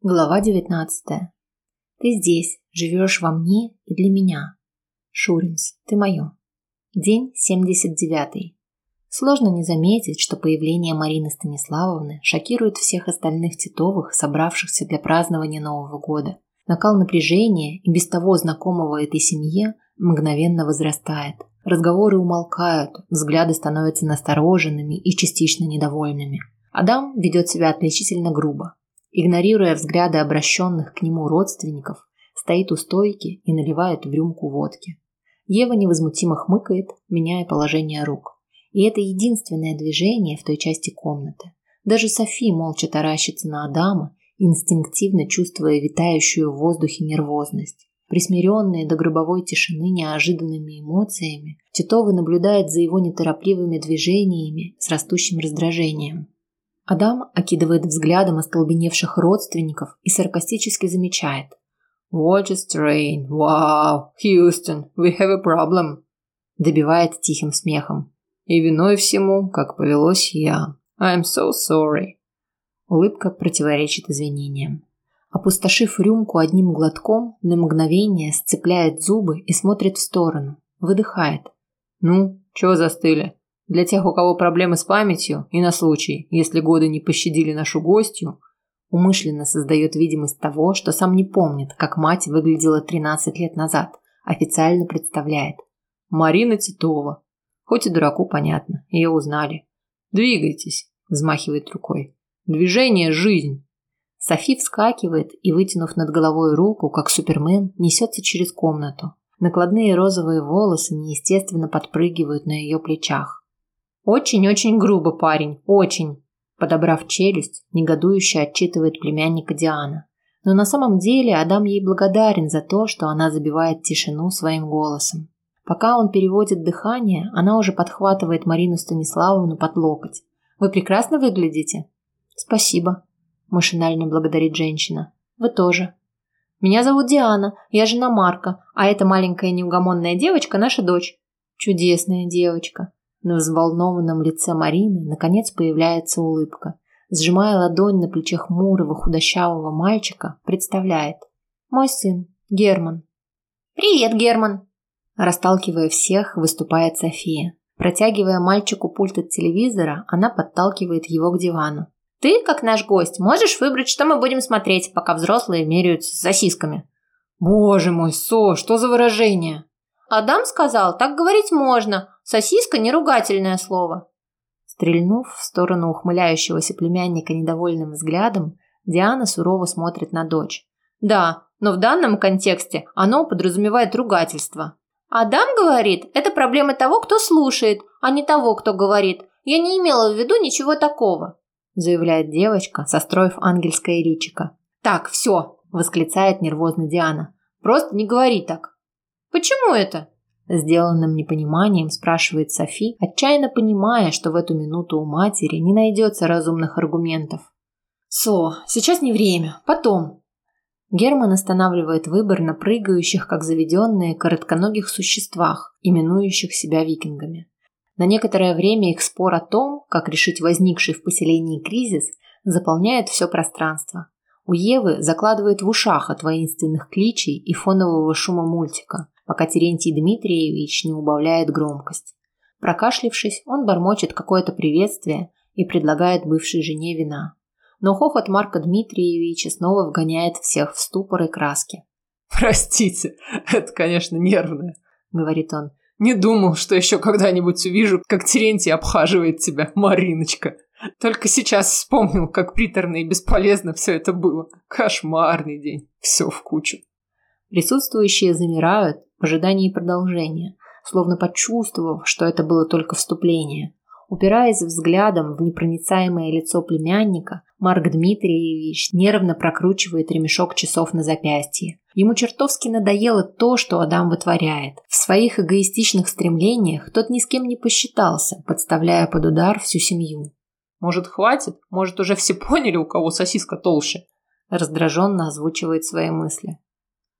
Глава 19. Ты здесь, живешь во мне и для меня. Шуринс, ты мое. День 79. Сложно не заметить, что появление Марины Станиславовны шокирует всех остальных Титовых, собравшихся для празднования Нового года. Накал напряжения и без того знакомого этой семье мгновенно возрастает. Разговоры умолкают, взгляды становятся настороженными и частично недовольными. Адам ведет себя отличительно грубо. Игнорируя взгляды обращенных к нему родственников, стоит у стойки и наливает в рюмку водки. Ева невозмутимо хмыкает, меняя положение рук. И это единственное движение в той части комнаты. Даже Софи молча таращится на Адама, инстинктивно чувствуя витающую в воздухе нервозность. Присмиренные до гробовой тишины неожиданными эмоциями, Титова наблюдает за его неторопливыми движениями с растущим раздражением. Адам окидывает взглядом остолбеневших родственников и саркастически замечает. «What a strain! Wow! Houston, we have a problem!» Добивает тихим смехом. «И виной всему, как повелось я. I'm so sorry!» Улыбка противоречит извинениям. Опустошив рюмку одним глотком, на мгновение сцепляет зубы и смотрит в сторону. Выдыхает. «Ну, чего застыли? Для тех, у кого проблемы с памятью, и на случай, если годы не пощадили нашу гостью, умышленно создает видимость того, что сам не помнит, как мать выглядела 13 лет назад, официально представляет. Марина Титова. Хоть и дураку понятно, ее узнали. Двигайтесь, взмахивает рукой. Движение – жизнь. Софи вскакивает и, вытянув над головой руку, как супермен, несется через комнату. Накладные розовые волосы неестественно подпрыгивают на ее плечах. Очень-очень грубо, парень, очень. Подобрав челюсть, негодующе отчитывает племянника Диана. Но на самом деле Адам ей благодарен за то, что она забивает тишину своим голосом. Пока он переводит дыхание, она уже подхватывает Марину Станиславовну под локоть. «Вы прекрасно выглядите?» «Спасибо», – машинально благодарит женщина. «Вы тоже». «Меня зовут Диана, я жена Марка, а эта маленькая неугомонная девочка – наша дочь». «Чудесная девочка», на взволнованном лице Марины наконец появляется улыбка. Сжимая ладонь на плече хмурого худощавого мальчика, представляет. «Мой сын, Герман». «Привет, Герман!» Расталкивая всех, выступает София. Протягивая мальчику пульт от телевизора, она подталкивает его к дивану. «Ты, как наш гость, можешь выбрать, что мы будем смотреть, пока взрослые меряются сосисками». «Боже мой, Со, что за выражение?» Адам сказал, так говорить можно. Сосиска – неругательное слово. Стрельнув в сторону ухмыляющегося племянника недовольным взглядом, Диана сурово смотрит на дочь. Да, но в данном контексте оно подразумевает ругательство. Адам говорит, это проблема того, кто слушает, а не того, кто говорит. Я не имела в виду ничего такого, заявляет девочка, состроив ангельское личико. Так, все, восклицает нервозно Диана. Просто не говори так. Почему это? Сделанным непониманием спрашивает Софи, отчаянно понимая, что в эту минуту у матери не найдется разумных аргументов. Со, сейчас не время, потом. Герман останавливает выбор на прыгающих, как заведенные, коротконогих существах, именующих себя викингами. На некоторое время их спор о том, как решить возникший в поселении кризис, заполняет все пространство. У Евы закладывает в ушах от воинственных кличей и фонового шума мультика, пока Терентий Дмитриевич не убавляет громкость. Прокашлившись, он бормочет какое-то приветствие и предлагает бывшей жене вина. Но хохот Марка Дмитриевича снова вгоняет всех в ступор и краски. «Простите, это, конечно, нервное», — говорит он. «Не думал, что еще когда-нибудь увижу, как Терентий обхаживает тебя, Мариночка. Только сейчас вспомнил, как приторно и бесполезно все это было. Кошмарный день, все в кучу». Присутствующие замирают, в ожидании продолжения, словно почувствовав, что это было только вступление. Упираясь взглядом в непроницаемое лицо племянника, Марк Дмитриевич нервно прокручивает ремешок часов на запястье. Ему чертовски надоело то, что Адам вытворяет. В своих эгоистичных стремлениях тот ни с кем не посчитался, подставляя под удар всю семью. «Может, хватит? Может, уже все поняли, у кого сосиска толще?» Раздраженно озвучивает свои мысли.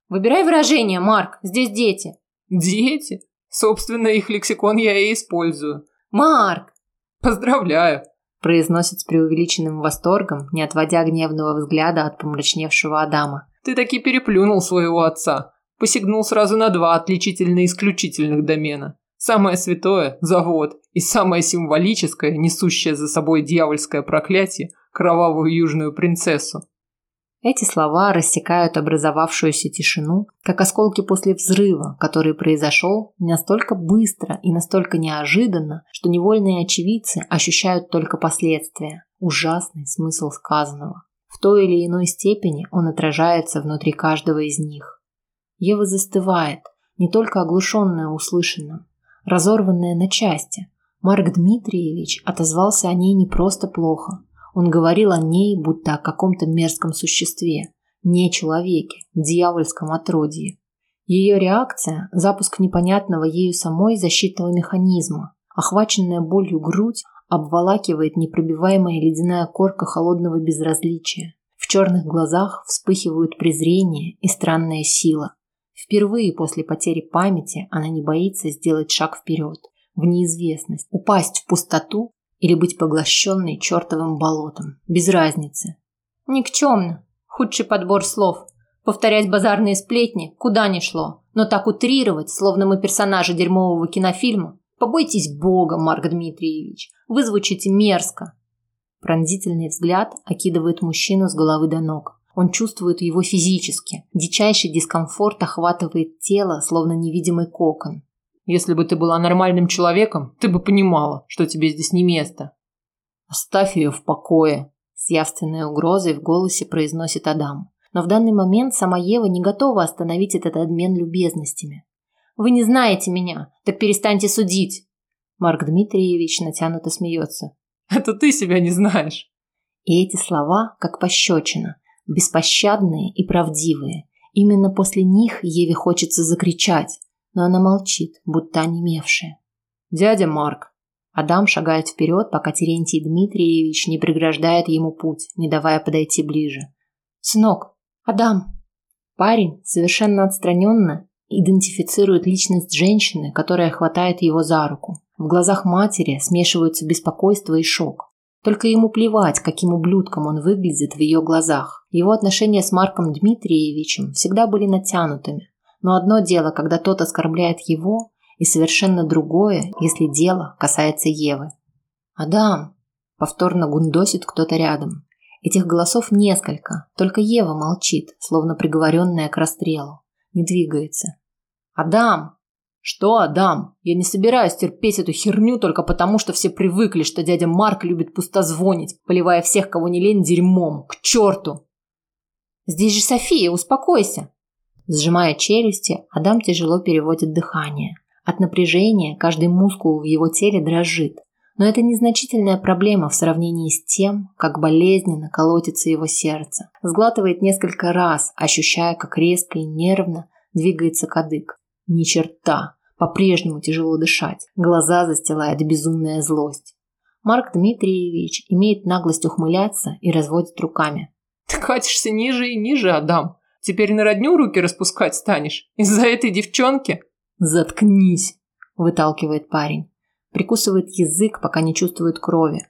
Выбирай выражение, Марк, здесь дети. Дети? Собственно, их лексикон я и использую. Марк! Поздравляю. произносит с преувеличенным восторгом, не отводя гневного взгляда от помрачневшего Адама. Ты таки переплюнул своего отца. Посягнул сразу на два отличительно-исключительных домена. Самое святое – завод, и самое символическое, несущее за собой дьявольское проклятие – кровавую южную принцессу. Эти слова рассекают образовавшуюся тишину, как осколки после взрыва, который произошел настолько быстро и настолько неожиданно, что невольные очевидцы ощущают только последствия, ужасный смысл сказанного. В той или иной степени он отражается внутри каждого из них. Ева застывает, не только оглушенная услышанным, разорванная на части. Марк Дмитриевич отозвался о ней не просто плохо. Он говорил о ней, будто о каком-то мерзком существе, не человеке, дьявольском отродье. Ее реакция – запуск непонятного ею самой защитного механизма. Охваченная болью грудь обволакивает непробиваемая ледяная корка холодного безразличия. В черных глазах вспыхивают презрение и странная сила. Впервые после потери памяти она не боится сделать шаг вперед, в неизвестность, упасть в пустоту или быть поглощенной чертовым болотом. Без разницы. Никчемно. Худший подбор слов. Повторять базарные сплетни куда ни шло. Но так утрировать, словно мы персонажи дерьмового кинофильма. Побойтесь Бога, Марк Дмитриевич. Вы звучите мерзко. Пронзительный взгляд окидывает мужчину с головы до ног. Он чувствует его физически. Дичайший дискомфорт охватывает тело, словно невидимый кокон. Если бы ты была нормальным человеком, ты бы понимала, что тебе здесь не место. Оставь ее в покое, с явственной угрозой в голосе произносит Адам. Но в данный момент сама Ева не готова остановить этот обмен любезностями. Вы не знаете меня, так перестаньте судить. Марк Дмитриевич натянуто смеется. Это ты себя не знаешь. И эти слова, как пощечина, беспощадные и правдивые. Именно после них Еве хочется закричать, но она молчит, будто онемевшая. «Дядя Марк!» Адам шагает вперед, пока Терентий Дмитриевич не преграждает ему путь, не давая подойти ближе. «Сынок! Адам!» Парень совершенно отстраненно идентифицирует личность женщины, которая хватает его за руку. В глазах матери смешиваются беспокойство и шок. Только ему плевать, каким ублюдком он выглядит в ее глазах. Его отношения с Марком Дмитриевичем всегда были натянутыми. Но одно дело, когда тот оскорбляет его, и совершенно другое, если дело касается Евы. «Адам!» – повторно гундосит кто-то рядом. Этих голосов несколько, только Ева молчит, словно приговоренная к расстрелу. Не двигается. «Адам!» «Что, Адам? Я не собираюсь терпеть эту херню только потому, что все привыкли, что дядя Марк любит пустозвонить, поливая всех, кого не лень, дерьмом. К черту!» «Здесь же София, успокойся!» Сжимая челюсти, Адам тяжело переводит дыхание. От напряжения каждый мускул в его теле дрожит. Но это незначительная проблема в сравнении с тем, как болезненно колотится его сердце. Сглатывает несколько раз, ощущая, как резко и нервно двигается кадык. Ни черта. По-прежнему тяжело дышать. Глаза застилает безумная злость. Марк Дмитриевич имеет наглость ухмыляться и разводит руками. Ты катишься ниже и ниже, Адам. Теперь на родню руки распускать станешь? Из-за этой девчонки? Заткнись, выталкивает парень. Прикусывает язык, пока не чувствует крови.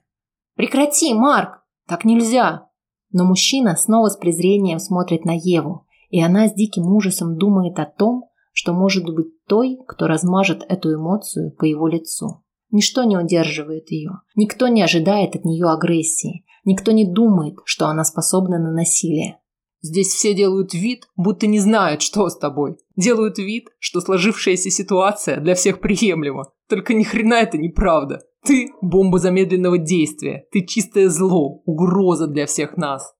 Прекрати, Марк, так нельзя. Но мужчина снова с презрением смотрит на Еву, и она с диким ужасом думает о том, что может быть той, кто размажет эту эмоцию по его лицу. Ничто не удерживает ее. Никто не ожидает от нее агрессии. Никто не думает, что она способна на насилие. Здесь все делают вид, будто не знают, что с тобой. Делают вид, что сложившаяся ситуация для всех приемлема. Только ни хрена это неправда. Ты – бомба замедленного действия. Ты чистое зло, угроза для всех нас.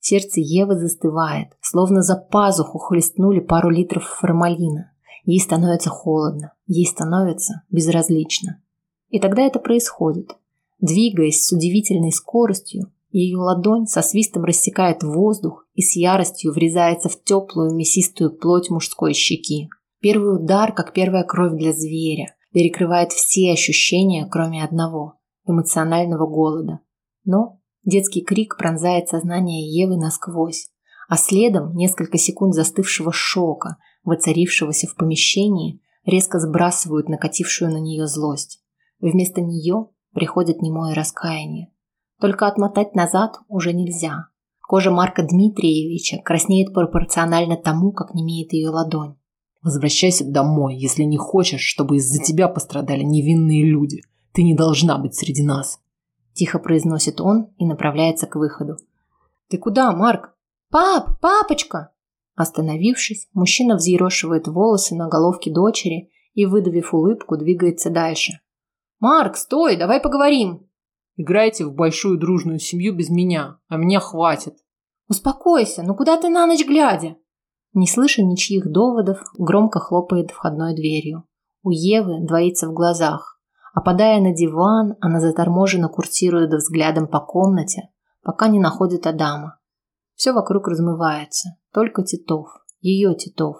Сердце Евы застывает, словно за пазуху хлестнули пару литров формалина. Ей становится холодно, ей становится безразлично. И тогда это происходит. Двигаясь с удивительной скоростью, ее ладонь со свистом рассекает воздух и с яростью врезается в теплую мясистую плоть мужской щеки. Первый удар, как первая кровь для зверя, перекрывает все ощущения, кроме одного – эмоционального голода. Но детский крик пронзает сознание Евы насквозь, а следом несколько секунд застывшего шока, воцарившегося в помещении, резко сбрасывают накатившую на нее злость. Вместо нее приходит немое раскаяние. Только отмотать назад уже нельзя. Кожа Марка Дмитриевича краснеет пропорционально тому, как не имеет ее ладонь. Возвращайся домой, если не хочешь, чтобы из-за тебя пострадали невинные люди. Ты не должна быть среди нас. Тихо произносит он и направляется к выходу. Ты куда, Марк? Пап, папочка! Остановившись, мужчина взъерошивает волосы на головке дочери и, выдавив улыбку, двигается дальше. «Марк, стой, давай поговорим!» «Играйте в большую дружную семью без меня, а меня хватит!» «Успокойся, ну куда ты на ночь глядя?» Не слыша ничьих доводов, громко хлопает входной дверью. У Евы двоится в глазах. Опадая на диван, она заторможенно курсирует взглядом по комнате, пока не находит Адама. Все вокруг размывается. Только Титов. Ее Титов.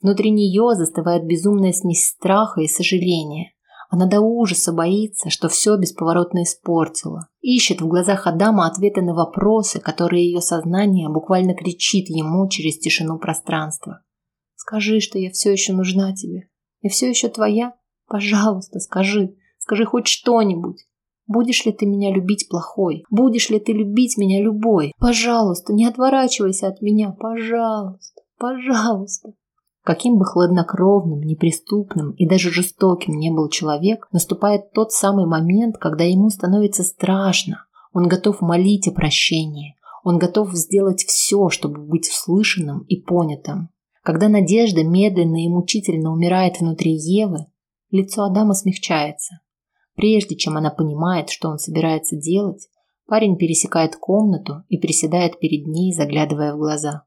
Внутри нее застывает безумная смесь страха и сожаления. Она до ужаса боится, что все бесповоротно испортила. Ищет в глазах Адама ответы на вопросы, которые ее сознание буквально кричит ему через тишину пространства. «Скажи, что я все еще нужна тебе. Я все еще твоя. Пожалуйста, скажи. Скажи хоть что-нибудь. Будешь ли ты меня любить плохой? Будешь ли ты любить меня любой? Пожалуйста, не отворачивайся от меня. Пожалуйста, пожалуйста. Каким бы хладнокровным, неприступным и даже жестоким не был человек, наступает тот самый момент, когда ему становится страшно. Он готов молить о прощении. Он готов сделать все, чтобы быть услышанным и понятым. Когда надежда медленно и мучительно умирает внутри Евы, лицо Адама смягчается. Прежде чем она понимает, что он собирается делать, парень пересекает комнату и приседает перед ней, заглядывая в глаза.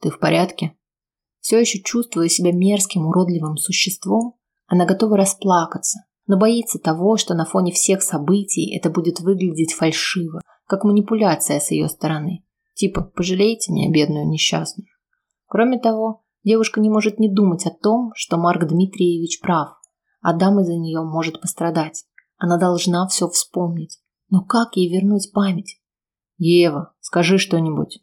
«Ты в порядке?» Все еще чувствуя себя мерзким, уродливым существом, она готова расплакаться, но боится того, что на фоне всех событий это будет выглядеть фальшиво, как манипуляция с ее стороны. Типа «пожалейте меня, бедную несчастную». Кроме того, девушка не может не думать о том, что Марк Дмитриевич прав. Адам из-за нее может пострадать. Она должна все вспомнить. Но как ей вернуть память? Ева, скажи что-нибудь.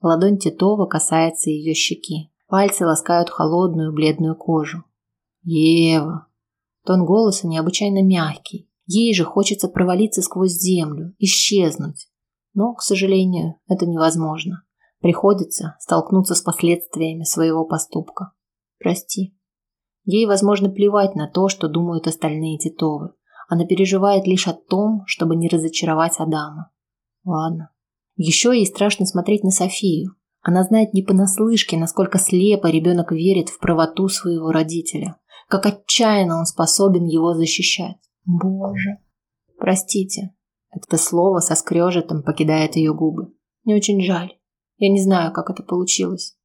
Ладонь Титова касается ее щеки. Пальцы ласкают холодную бледную кожу. Ева. Тон голоса необычайно мягкий. Ей же хочется провалиться сквозь землю, исчезнуть. Но, к сожалению, это невозможно. Приходится столкнуться с последствиями своего поступка. Прости. Ей, возможно, плевать на то, что думают остальные Титовы. Она переживает лишь о том, чтобы не разочаровать Адама. Ладно. Еще ей страшно смотреть на Софию. Она знает не понаслышке, насколько слепо ребенок верит в правоту своего родителя. Как отчаянно он способен его защищать. Боже. Простите. Это слово со скрежетом покидает ее губы. Мне очень жаль. Я не знаю, как это получилось.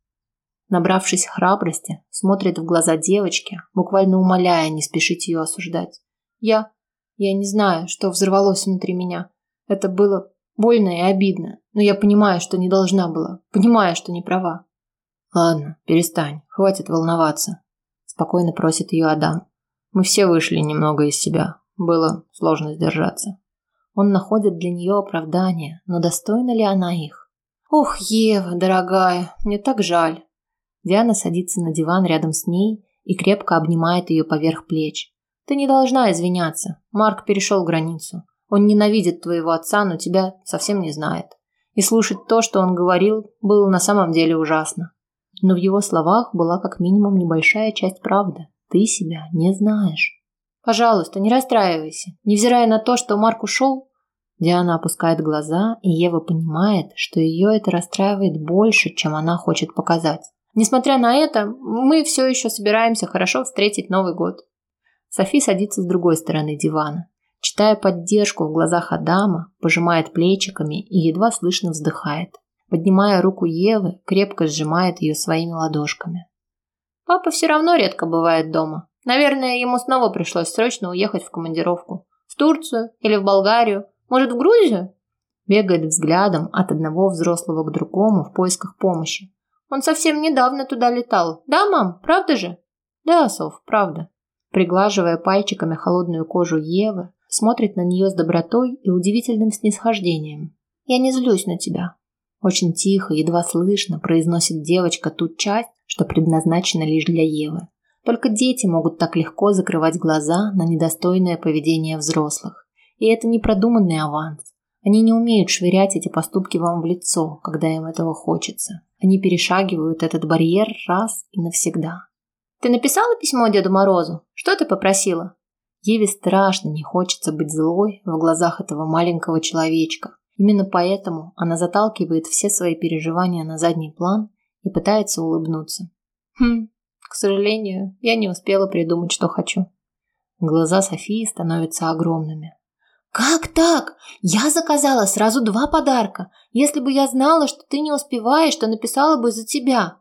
Набравшись храбрости, смотрит в глаза девочки, буквально умоляя не спешить ее осуждать. Я я не знаю, что взорвалось внутри меня. Это было больно и обидно, но я понимаю, что не должна была. Понимаю, что не права. Ладно, перестань, хватит волноваться. Спокойно просит ее Адам. Мы все вышли немного из себя. Было сложно сдержаться. Он находит для нее оправдание, но достойна ли она их? Ох, Ева, дорогая, мне так жаль. Диана садится на диван рядом с ней и крепко обнимает ее поверх плеч. Ты не должна извиняться. Марк перешел границу. Он ненавидит твоего отца, но тебя совсем не знает. И слушать то, что он говорил, было на самом деле ужасно. Но в его словах была как минимум небольшая часть правды. Ты себя не знаешь. Пожалуйста, не расстраивайся. Невзирая на то, что Марк ушел, Диана опускает глаза, и Ева понимает, что ее это расстраивает больше, чем она хочет показать. Несмотря на это, мы все еще собираемся хорошо встретить Новый год. Софи садится с другой стороны дивана. Читая поддержку в глазах Адама, пожимает плечиками и едва слышно вздыхает. Поднимая руку Евы, крепко сжимает ее своими ладошками. Папа все равно редко бывает дома. Наверное, ему снова пришлось срочно уехать в командировку. В Турцию или в Болгарию. Может, в Грузию? Бегает взглядом от одного взрослого к другому в поисках помощи. Он совсем недавно туда летал. Да, мам, правда же? Да, Соф, правда приглаживая пальчиками холодную кожу Евы, смотрит на нее с добротой и удивительным снисхождением. «Я не злюсь на тебя». Очень тихо, едва слышно произносит девочка ту часть, что предназначена лишь для Евы. Только дети могут так легко закрывать глаза на недостойное поведение взрослых. И это не продуманный аванс. Они не умеют швырять эти поступки вам в лицо, когда им этого хочется. Они перешагивают этот барьер раз и навсегда. Ты написала письмо Деду Морозу? Что ты попросила? Еве страшно не хочется быть злой в глазах этого маленького человечка. Именно поэтому она заталкивает все свои переживания на задний план и пытается улыбнуться. Хм, к сожалению, я не успела придумать, что хочу. Глаза Софии становятся огромными. Как так? Я заказала сразу два подарка. Если бы я знала, что ты не успеваешь, то написала бы за тебя.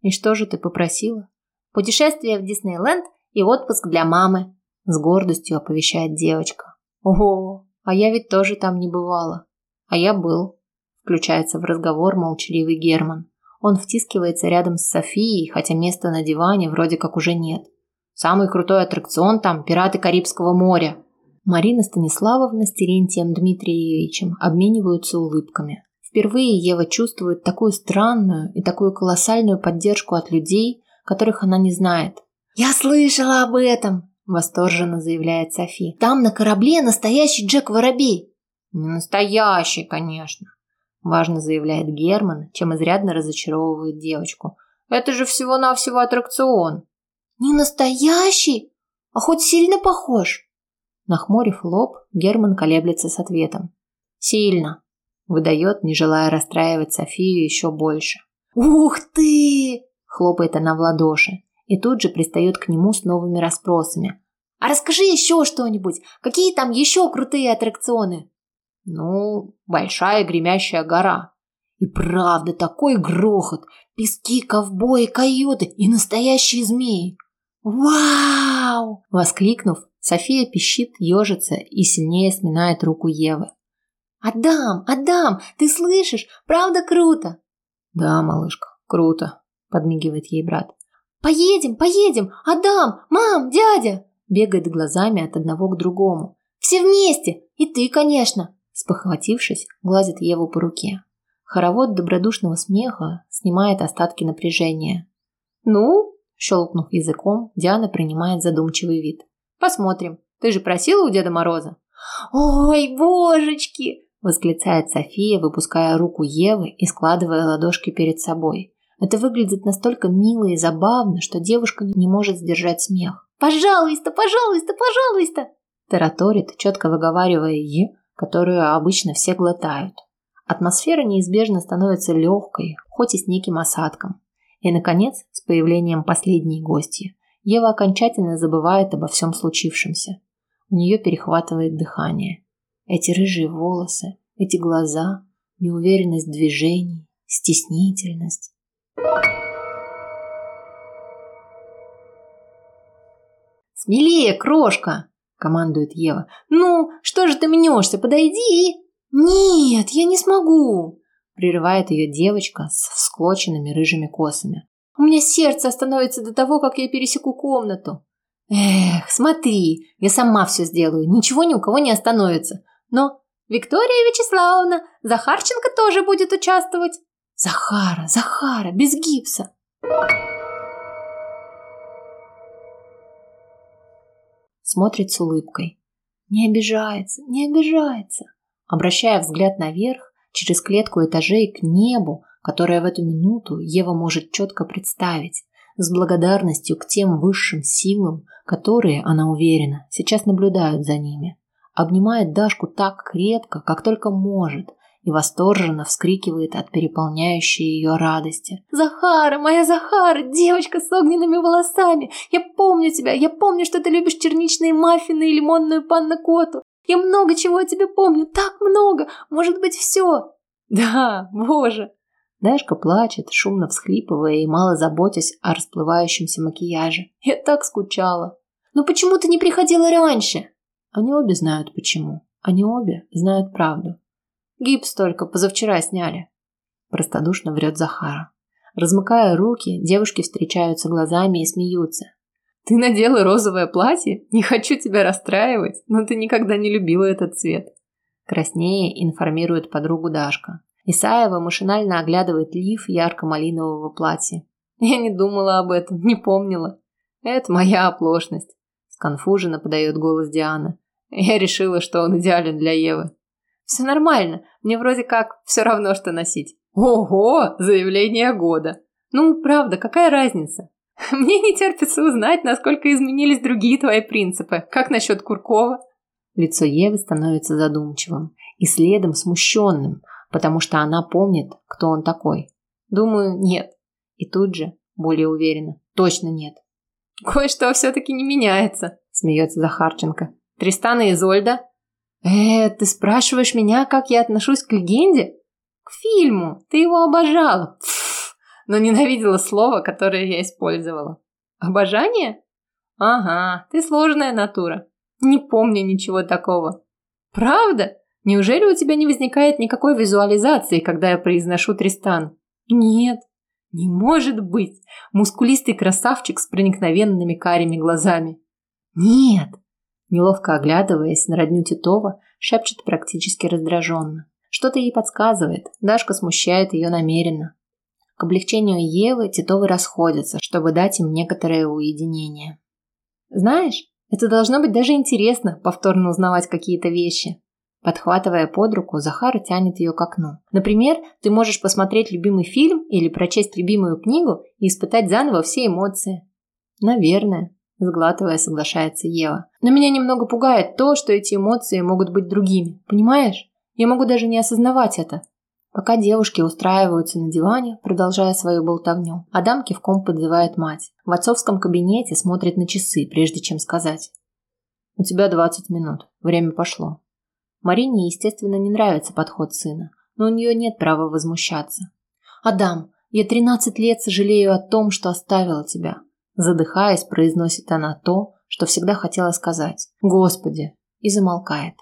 И что же ты попросила? Путешествие в Диснейленд и отпуск для мамы. С гордостью оповещает девочка. Ого, а я ведь тоже там не бывала. А я был. Включается в разговор молчаливый Герман. Он втискивается рядом с Софией, хотя места на диване вроде как уже нет. Самый крутой аттракцион там – пираты Карибского моря. Марина Станиславовна с Терентием Дмитриевичем обмениваются улыбками. Впервые Ева чувствует такую странную и такую колоссальную поддержку от людей, которых она не знает. «Я слышала об этом!» – восторженно заявляет Софи. «Там на корабле настоящий Джек Воробей!» «Не настоящий, конечно!» – важно заявляет Герман, чем изрядно разочаровывает девочку. «Это же всего-навсего аттракцион!» «Не настоящий? А хоть сильно похож?» Нахмурив лоб, Герман колеблется с ответом. «Сильно!» – выдает, не желая расстраивать Софию еще больше. «Ух ты!» Хлопает она в ладоши и тут же пристает к нему с новыми расспросами. «А расскажи еще что-нибудь. Какие там еще крутые аттракционы?» «Ну, большая гремящая гора». «И правда, такой грохот! Пески, ковбои, койоты и настоящие змеи!» «Вау!» Воскликнув, София пищит, ежится и сильнее сминает руку Евы. «Адам, Адам, ты слышишь? Правда круто?» «Да, малышка, круто», подмигивает ей брат. Поедем, поедем! Адам, мам, дядя! Бегает глазами от одного к другому. Все вместе! И ты, конечно! Спохватившись, глазит Еву по руке. Хоровод добродушного смеха снимает остатки напряжения. «Ну?» – щелкнув языком, Диана принимает задумчивый вид. «Посмотрим. Ты же просила у Деда Мороза?» «Ой, божечки!» – восклицает София, выпуская руку Евы и складывая ладошки перед собой. Это выглядит настолько мило и забавно, что девушка не может сдержать смех. «Пожалуйста, пожалуйста, пожалуйста!» Тараторит, четко выговаривая «е», которую обычно все глотают. Атмосфера неизбежно становится легкой, хоть и с неким осадком. И, наконец, с появлением последней гости, Ева окончательно забывает обо всем случившемся. У нее перехватывает дыхание. Эти рыжие волосы, эти глаза, неуверенность движений, стеснительность. «Смелее, крошка!» – командует Ева. «Ну, что же ты мнешься? Подойди!» «Нет, я не смогу!» – прерывает ее девочка с всклоченными рыжими косами. «У меня сердце остановится до того, как я пересеку комнату!» «Эх, смотри, я сама все сделаю, ничего ни у кого не остановится. Но Виктория Вячеславовна, Захарченко тоже будет участвовать!» «Захара, Захара, без гипса!» Смотрит с улыбкой. Не обижается, не обижается. Обращая взгляд наверх, через клетку этажей к небу, которое в эту минуту Ева может четко представить, с благодарностью к тем высшим силам, которые, она уверена, сейчас наблюдают за ними. Обнимает Дашку так крепко, как только может, и восторженно вскрикивает от переполняющей ее радости. «Захара, моя Захара, девочка с огненными волосами! Я помню тебя, я помню, что ты любишь черничные маффины и лимонную панна-коту! Я много чего о тебе помню, так много! Может быть, все!» «Да, боже!» Дашка плачет, шумно всхлипывая и мало заботясь о расплывающемся макияже. «Я так скучала!» «Но почему ты не приходила раньше?» Они обе знают почему. Они обе знают правду. Гипс только позавчера сняли. Простодушно врет Захара. Размыкая руки, девушки встречаются глазами и смеются. Ты надела розовое платье? Не хочу тебя расстраивать, но ты никогда не любила этот цвет. Краснее информирует подругу Дашка. Исаева машинально оглядывает лиф ярко-малинового платья. Я не думала об этом, не помнила. Это моя оплошность. Сконфуженно подает голос Диана. Я решила, что он идеален для Евы. Все нормально, мне вроде как все равно, что носить. Ого, заявление года. Ну, правда, какая разница? Мне не терпится узнать, насколько изменились другие твои принципы. Как насчет Куркова? Лицо Евы становится задумчивым и следом смущенным, потому что она помнит, кто он такой. Думаю, нет. И тут же, более уверенно, точно нет. Кое-что все-таки не меняется, смеется Захарченко. Тристан и Изольда? Э, ты спрашиваешь меня, как я отношусь к легенде? К фильму. Ты его обожала. Пф, но ненавидела слово, которое я использовала. Обожание? Ага, ты сложная натура. Не помню ничего такого. Правда? Неужели у тебя не возникает никакой визуализации, когда я произношу Тристан? Нет. Не может быть. Мускулистый красавчик с проникновенными карими глазами. Нет. Неловко оглядываясь на родню Титова, шепчет практически раздраженно. Что-то ей подсказывает. Дашка смущает ее намеренно. К облегчению Евы Титовы расходятся, чтобы дать им некоторое уединение. Знаешь, это должно быть даже интересно, повторно узнавать какие-то вещи. Подхватывая под руку, Захар тянет ее к окну. Например, ты можешь посмотреть любимый фильм или прочесть любимую книгу и испытать заново все эмоции. Наверное, сглатывая, соглашается Ева. Но меня немного пугает то, что эти эмоции могут быть другими. Понимаешь? Я могу даже не осознавать это. Пока девушки устраиваются на диване, продолжая свою болтовню, Адам кивком подзывает мать. В отцовском кабинете смотрит на часы, прежде чем сказать. «У тебя 20 минут. Время пошло». Марине, естественно, не нравится подход сына, но у нее нет права возмущаться. «Адам, я 13 лет сожалею о том, что оставила тебя», задыхаясь, произносит она то, что всегда хотела сказать. «Господи!» и замолкает.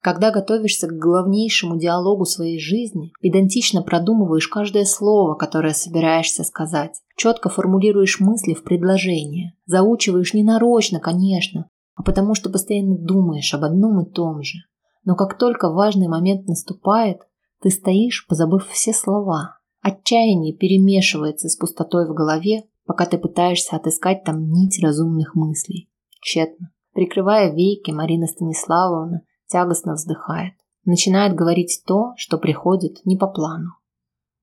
Когда готовишься к главнейшему диалогу своей жизни, педантично продумываешь каждое слово, которое собираешься сказать, четко формулируешь мысли в предложение, заучиваешь не нарочно, конечно, а потому что постоянно думаешь об одном и том же. Но как только важный момент наступает, ты стоишь, позабыв все слова. Отчаяние перемешивается с пустотой в голове, пока ты пытаешься отыскать там нить разумных мыслей. Тщетно. Прикрывая веки, Марина Станиславовна тягостно вздыхает. Начинает говорить то, что приходит не по плану.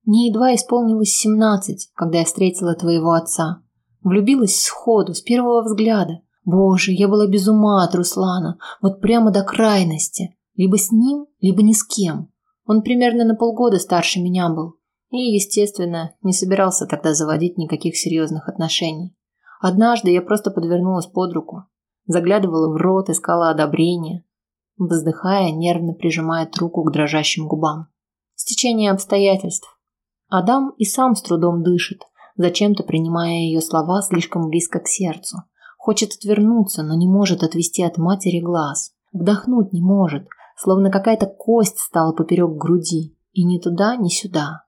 Мне едва исполнилось семнадцать, когда я встретила твоего отца. Влюбилась сходу, с первого взгляда. Боже, я была без ума от Руслана, вот прямо до крайности. Либо с ним, либо ни с кем. Он примерно на полгода старше меня был. И, естественно, не собирался тогда заводить никаких серьезных отношений. Однажды я просто подвернулась под руку. Заглядывала в рот, искала одобрения. Вздыхая, нервно прижимает руку к дрожащим губам. Стечение обстоятельств. Адам и сам с трудом дышит, зачем-то принимая ее слова слишком близко к сердцу. Хочет отвернуться, но не может отвести от матери глаз. Вдохнуть не может, словно какая-то кость стала поперек груди. И ни туда, ни сюда.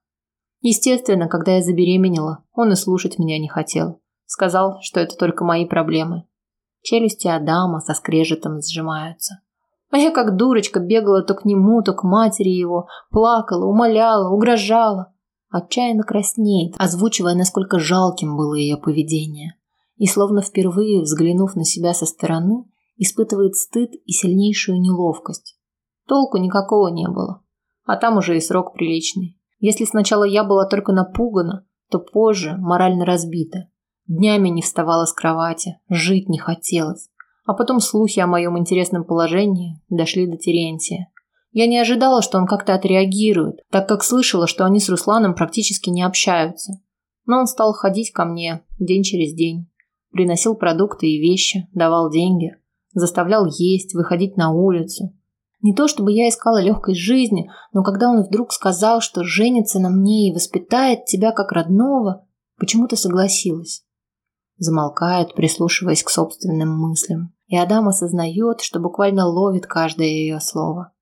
Естественно, когда я забеременела, он и слушать меня не хотел. Сказал, что это только мои проблемы. Челюсти Адама со скрежетом сжимаются. А я как дурочка бегала то к нему, то к матери его, плакала, умоляла, угрожала. Отчаянно краснеет, озвучивая, насколько жалким было ее поведение. И словно впервые, взглянув на себя со стороны, испытывает стыд и сильнейшую неловкость. Толку никакого не было. А там уже и срок приличный. Если сначала я была только напугана, то позже морально разбита. Днями не вставала с кровати, жить не хотелось. А потом слухи о моем интересном положении дошли до Терентия. Я не ожидала, что он как-то отреагирует, так как слышала, что они с Русланом практически не общаются. Но он стал ходить ко мне день через день. Приносил продукты и вещи, давал деньги, заставлял есть, выходить на улицу. Не то чтобы я искала легкой жизни, но когда он вдруг сказал, что женится на мне и воспитает тебя как родного, почему-то согласилась замолкает, прислушиваясь к собственным мыслям. И Адам осознает, что буквально ловит каждое ее слово.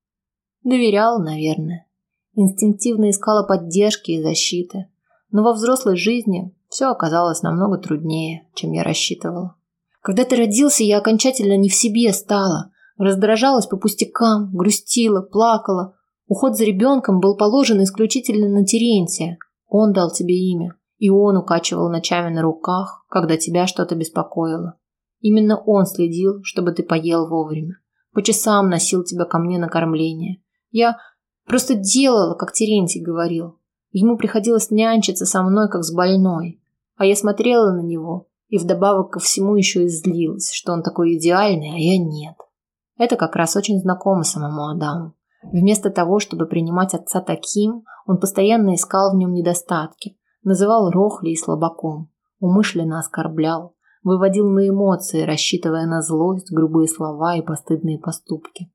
Доверял, наверное. Инстинктивно искала поддержки и защиты. Но во взрослой жизни все оказалось намного труднее, чем я рассчитывала. Когда ты родился, я окончательно не в себе стала. Раздражалась по пустякам, грустила, плакала. Уход за ребенком был положен исключительно на Терентия. Он дал тебе имя. И он укачивал ночами на руках, когда тебя что-то беспокоило. Именно он следил, чтобы ты поел вовремя. По часам носил тебя ко мне на кормление. Я просто делала, как Терентий говорил. Ему приходилось нянчиться со мной, как с больной. А я смотрела на него и вдобавок ко всему еще и злилась, что он такой идеальный, а я нет. Это как раз очень знакомо самому Адаму. Вместо того, чтобы принимать отца таким, он постоянно искал в нем недостатки, называл Рохли и слабаком, умышленно оскорблял, выводил на эмоции, рассчитывая на злость, грубые слова и постыдные поступки.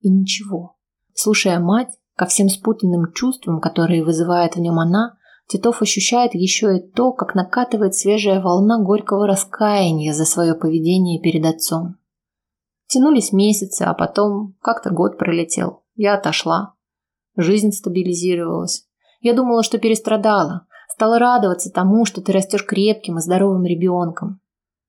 И ничего. Слушая мать, ко всем спутанным чувствам, которые вызывает в нем она, Титов ощущает еще и то, как накатывает свежая волна горького раскаяния за свое поведение перед отцом. Тянулись месяцы, а потом как-то год пролетел. Я отошла. Жизнь стабилизировалась. Я думала, что перестрадала. Стала радоваться тому, что ты растешь крепким и здоровым ребенком.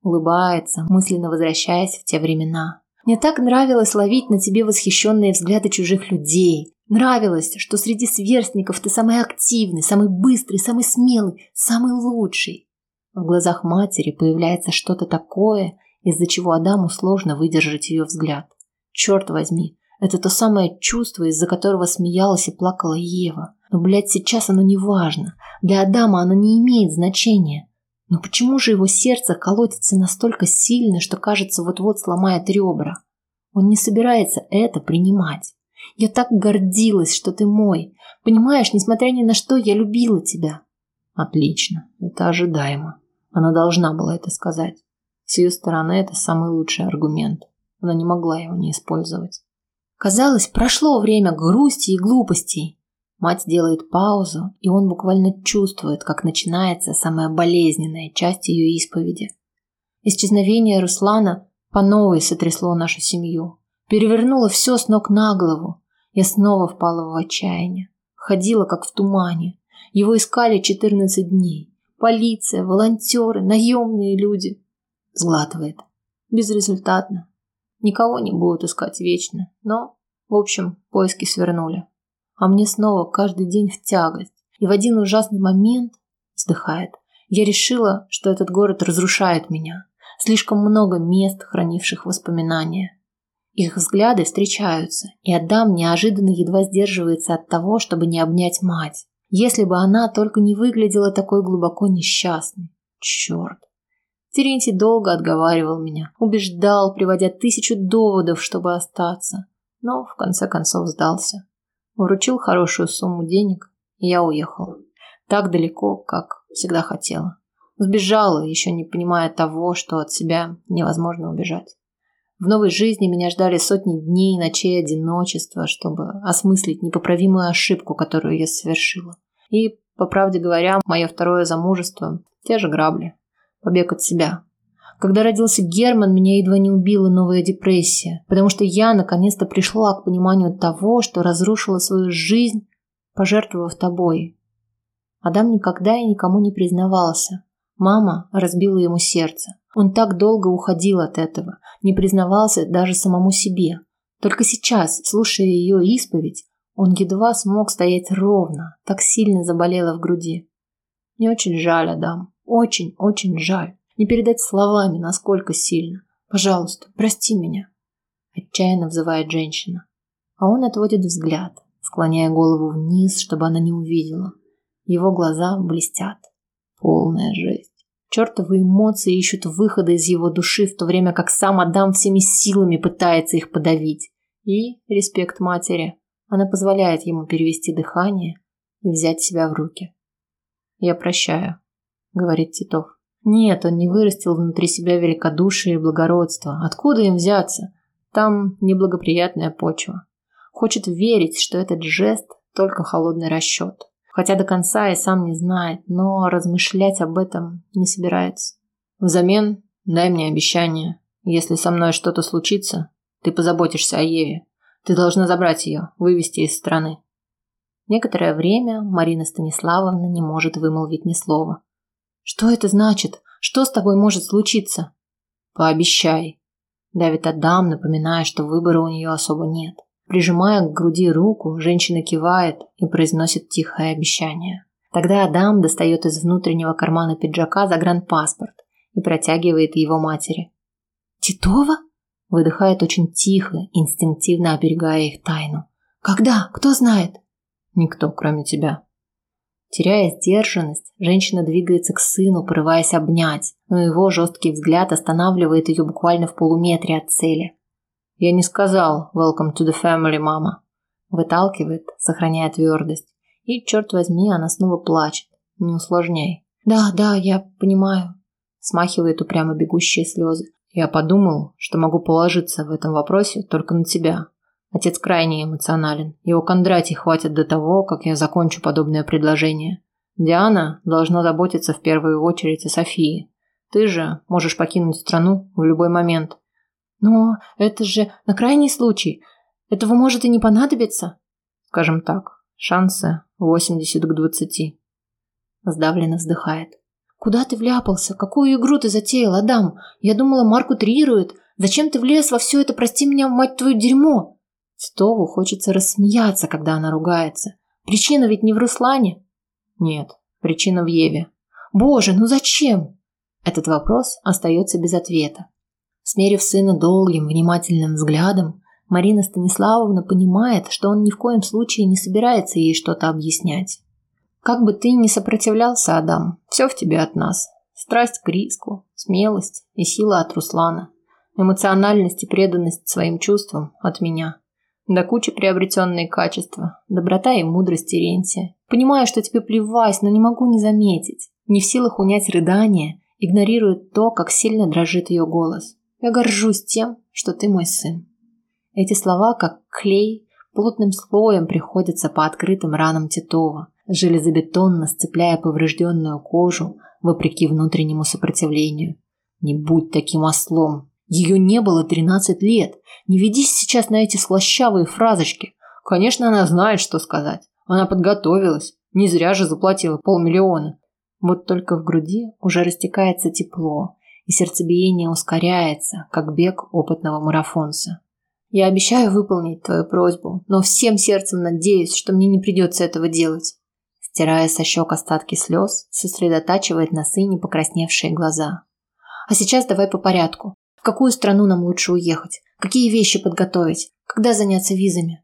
Улыбается, мысленно возвращаясь в те времена. Мне так нравилось ловить на тебе восхищенные взгляды чужих людей. Нравилось, что среди сверстников ты самый активный, самый быстрый, самый смелый, самый лучший. В глазах матери появляется что-то такое, из-за чего Адаму сложно выдержать ее взгляд. Черт возьми, это то самое чувство, из-за которого смеялась и плакала Ева. Но, блядь, сейчас оно не важно. Для Адама оно не имеет значения. Но почему же его сердце колотится настолько сильно, что кажется вот-вот сломает ребра? Он не собирается это принимать. Я так гордилась, что ты мой. Понимаешь, несмотря ни на что, я любила тебя. Отлично. Это ожидаемо. Она должна была это сказать. С ее стороны это самый лучший аргумент. Она не могла его не использовать. Казалось, прошло время грусти и глупостей. Мать делает паузу, и он буквально чувствует, как начинается самая болезненная часть ее исповеди. Исчезновение Руслана по новой сотрясло нашу семью, перевернуло все с ног на голову. Я снова впала в отчаяние, ходила как в тумане. Его искали 14 дней. Полиция, волонтеры, наемные люди. Златывает. Безрезультатно. Никого не будут искать вечно, но, в общем, поиски свернули. А мне снова каждый день в тягость. И в один ужасный момент вздыхает. Я решила, что этот город разрушает меня. Слишком много мест, хранивших воспоминания. Их взгляды встречаются, и Адам неожиданно едва сдерживается от того, чтобы не обнять мать. Если бы она только не выглядела такой глубоко несчастной. Черт. Терентий долго отговаривал меня, убеждал, приводя тысячу доводов, чтобы остаться, но в конце концов сдался. Вручил хорошую сумму денег, и я уехала. Так далеко, как всегда хотела. Сбежала, еще не понимая того, что от себя невозможно убежать. В новой жизни меня ждали сотни дней и ночей одиночества, чтобы осмыслить непоправимую ошибку, которую я совершила. И, по правде говоря, мое второе замужество – те же грабли побег от себя. Когда родился Герман, меня едва не убила новая депрессия, потому что я наконец-то пришла к пониманию того, что разрушила свою жизнь, пожертвовав тобой. Адам никогда и никому не признавался. Мама разбила ему сердце. Он так долго уходил от этого, не признавался даже самому себе. Только сейчас, слушая ее исповедь, он едва смог стоять ровно, так сильно заболело в груди. Мне очень жаль, Адам. Очень, очень жаль. Не передать словами, насколько сильно. Пожалуйста, прости меня. Отчаянно взывает женщина. А он отводит взгляд, склоняя голову вниз, чтобы она не увидела. Его глаза блестят. Полная жесть. Чертовы эмоции ищут выхода из его души, в то время как сам Адам всеми силами пытается их подавить. И, респект матери, она позволяет ему перевести дыхание и взять себя в руки. Я прощаю говорит Титов. Нет, он не вырастил внутри себя великодушие и благородство. Откуда им взяться? Там неблагоприятная почва. Хочет верить, что этот жест только холодный расчет. Хотя до конца и сам не знает, но размышлять об этом не собирается. Взамен дай мне обещание. Если со мной что-то случится, ты позаботишься о Еве. Ты должна забрать ее, вывести из страны. Некоторое время Марина Станиславовна не может вымолвить ни слова. Что это значит? Что с тобой может случиться? Пообещай. Давит Адам, напоминая, что выбора у нее особо нет. Прижимая к груди руку, женщина кивает и произносит тихое обещание. Тогда Адам достает из внутреннего кармана пиджака загранпаспорт и протягивает его матери. «Титова?» – выдыхает очень тихо, инстинктивно оберегая их тайну. Когда? Кто знает? Никто, кроме тебя. Теряя сдержанность, женщина двигается к сыну, порываясь обнять, но его жесткий взгляд останавливает ее буквально в полуметре от цели. «Я не сказал «Welcome to the family, мама». Выталкивает, сохраняя твердость. И, черт возьми, она снова плачет. Не усложняй. «Да, да, я понимаю», смахивает упрямо бегущие слезы. Я подумал, что могу положиться в этом вопросе только на тебя. Отец крайне эмоционален. Его Кондратий хватит до того, как я закончу подобное предложение. Диана должна заботиться в первую очередь о Софии. Ты же можешь покинуть страну в любой момент. Но это же на крайний случай. Этого может и не понадобиться. Скажем так, шансы 80 к 20. Сдавленно вздыхает. Куда ты вляпался? Какую игру ты затеял, Адам? Я думала, Марк утрирует. Зачем ты влез во все это, прости меня, мать твою, дерьмо? Титову хочется рассмеяться, когда она ругается. Причина ведь не в Руслане. Нет, причина в Еве. Боже, ну зачем? Этот вопрос остается без ответа. Смерив сына долгим, внимательным взглядом, Марина Станиславовна понимает, что он ни в коем случае не собирается ей что-то объяснять. Как бы ты ни сопротивлялся, Адам, все в тебе от нас. Страсть к риску, смелость и сила от Руслана. Эмоциональность и преданность своим чувствам от меня. До кучи приобретенные качества, доброта и мудрость Терентия. Понимаю, что тебе плевать, но не могу не заметить. Не в силах унять рыдание, игнорирует то, как сильно дрожит ее голос. Я горжусь тем, что ты мой сын. Эти слова, как клей, плотным слоем приходятся по открытым ранам Титова, железобетонно сцепляя поврежденную кожу, вопреки внутреннему сопротивлению. Не будь таким ослом. Ее не было 13 лет. Не ведись сейчас на эти слащавые фразочки. Конечно, она знает, что сказать. Она подготовилась. Не зря же заплатила полмиллиона. Вот только в груди уже растекается тепло, и сердцебиение ускоряется, как бег опытного марафонца. Я обещаю выполнить твою просьбу, но всем сердцем надеюсь, что мне не придется этого делать. Стирая со щек остатки слез, сосредотачивает на сыне покрасневшие глаза. А сейчас давай по порядку. В какую страну нам лучше уехать? Какие вещи подготовить? Когда заняться визами?